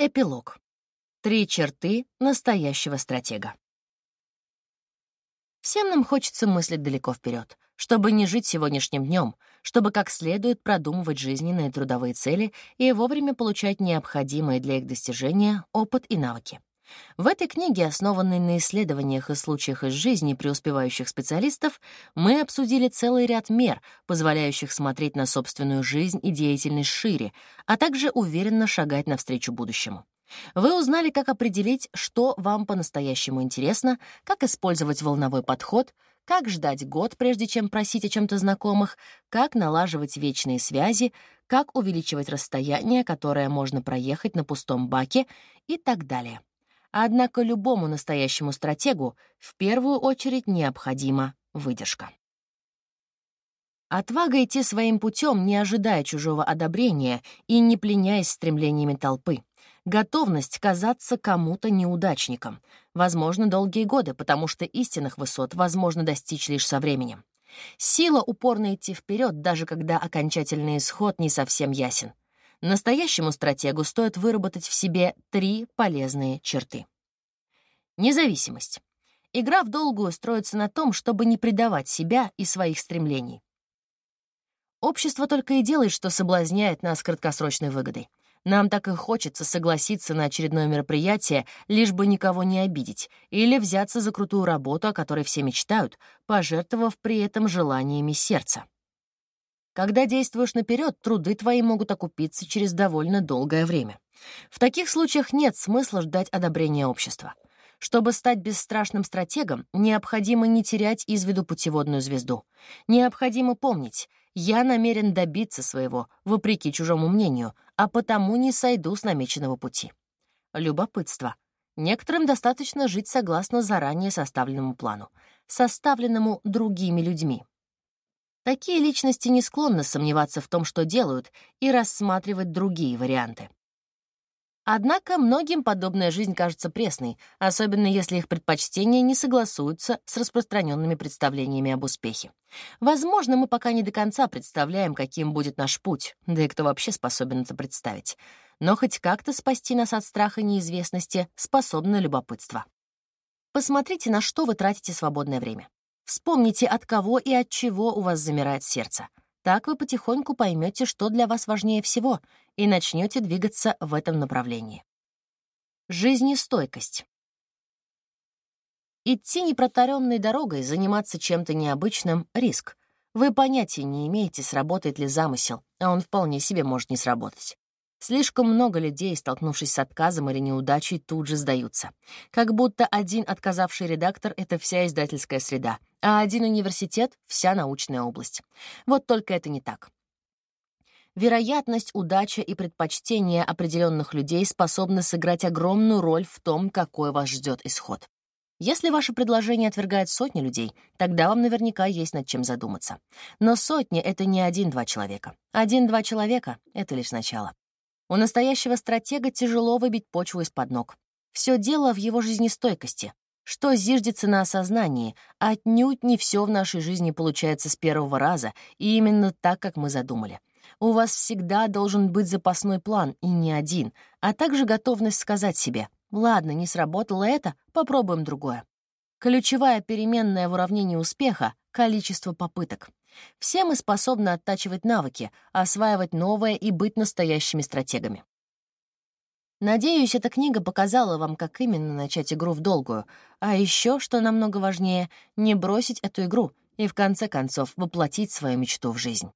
Эпилог. Три черты настоящего стратега. Всем нам хочется мыслить далеко вперед, чтобы не жить сегодняшним днем, чтобы как следует продумывать жизненные трудовые цели и вовремя получать необходимые для их достижения опыт и навыки. В этой книге, основанной на исследованиях и случаях из жизни преуспевающих специалистов, мы обсудили целый ряд мер, позволяющих смотреть на собственную жизнь и деятельность шире, а также уверенно шагать навстречу будущему. Вы узнали, как определить, что вам по-настоящему интересно, как использовать волновой подход, как ждать год, прежде чем просить о чем-то знакомых, как налаживать вечные связи, как увеличивать расстояние, которое можно проехать на пустом баке и так далее. Однако любому настоящему стратегу в первую очередь необходима выдержка. Отвага идти своим путем, не ожидая чужого одобрения и не пленяясь стремлениями толпы. Готовность казаться кому-то неудачником. Возможно, долгие годы, потому что истинных высот возможно достичь лишь со временем. Сила упорно идти вперед, даже когда окончательный исход не совсем ясен. Настоящему стратегу стоит выработать в себе три полезные черты. Независимость. Игра в долгую строится на том, чтобы не предавать себя и своих стремлений. Общество только и делает, что соблазняет нас краткосрочной выгодой. Нам так и хочется согласиться на очередное мероприятие, лишь бы никого не обидеть, или взяться за крутую работу, о которой все мечтают, пожертвовав при этом желаниями сердца. Когда действуешь наперед, труды твои могут окупиться через довольно долгое время. В таких случаях нет смысла ждать одобрения общества. Чтобы стать бесстрашным стратегом, необходимо не терять из виду путеводную звезду. Необходимо помнить, я намерен добиться своего, вопреки чужому мнению, а потому не сойду с намеченного пути. Любопытство. Некоторым достаточно жить согласно заранее составленному плану, составленному другими людьми. Такие личности не склонны сомневаться в том, что делают, и рассматривать другие варианты. Однако многим подобная жизнь кажется пресной, особенно если их предпочтения не согласуются с распространенными представлениями об успехе. Возможно, мы пока не до конца представляем, каким будет наш путь, да и кто вообще способен это представить. Но хоть как-то спасти нас от страха неизвестности способно любопытство. Посмотрите, на что вы тратите свободное время. Вспомните, от кого и от чего у вас замирает сердце. Так вы потихоньку поймете, что для вас важнее всего, и начнете двигаться в этом направлении. Жизнестойкость. Идти непротаренной дорогой, заниматься чем-то необычным — риск. Вы понятия не имеете, сработает ли замысел, а он вполне себе может не сработать. Слишком много людей, столкнувшись с отказом или неудачей, тут же сдаются. Как будто один отказавший редактор — это вся издательская среда, а один университет — вся научная область. Вот только это не так. Вероятность, удача и предпочтения определенных людей способны сыграть огромную роль в том, какой вас ждет исход. Если ваше предложение отвергает сотни людей, тогда вам наверняка есть над чем задуматься. Но сотни — это не один-два человека. Один-два человека — это лишь начало. У настоящего стратега тяжело выбить почву из-под ног. Все дело в его жизнестойкости. Что зиждется на осознании, отнюдь не все в нашей жизни получается с первого раза, и именно так, как мы задумали. У вас всегда должен быть запасной план, и не один, а также готовность сказать себе «Ладно, не сработало это, попробуем другое». Ключевая переменная в уравнении успеха — количество попыток. Все мы способны оттачивать навыки, осваивать новое и быть настоящими стратегами. Надеюсь, эта книга показала вам, как именно начать игру в долгую, а еще, что намного важнее, не бросить эту игру и в конце концов воплотить свою мечту в жизнь.